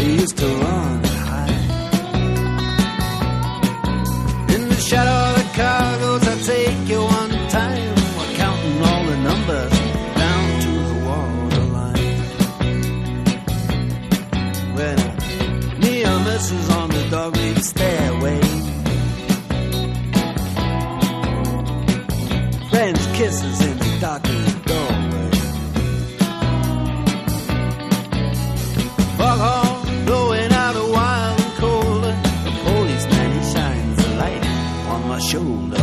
we used to run hide. In the shadow of the cargoes, I take you one time. Counting all the numbers down to the waterline. When me and Mrs. on the dog lead stairway. Friends kisses in the darkened my shoulder.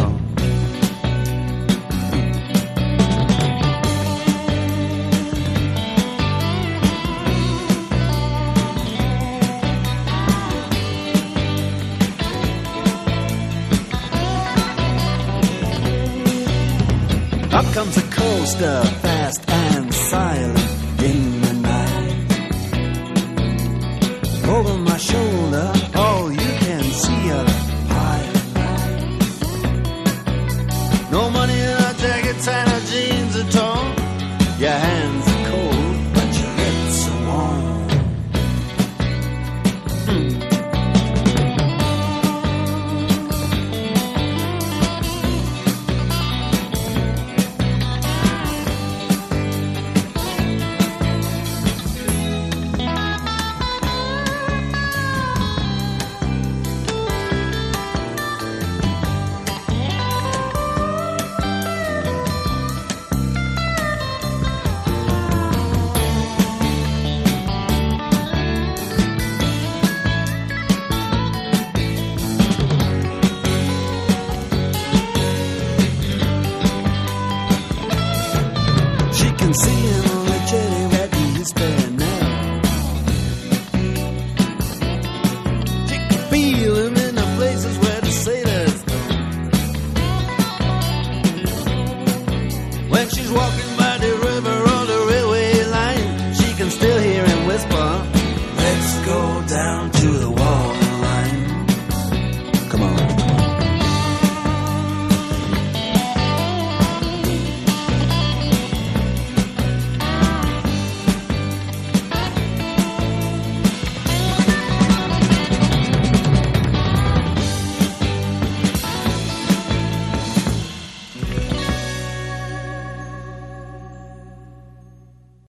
Up comes a coaster, fast and silent she's walking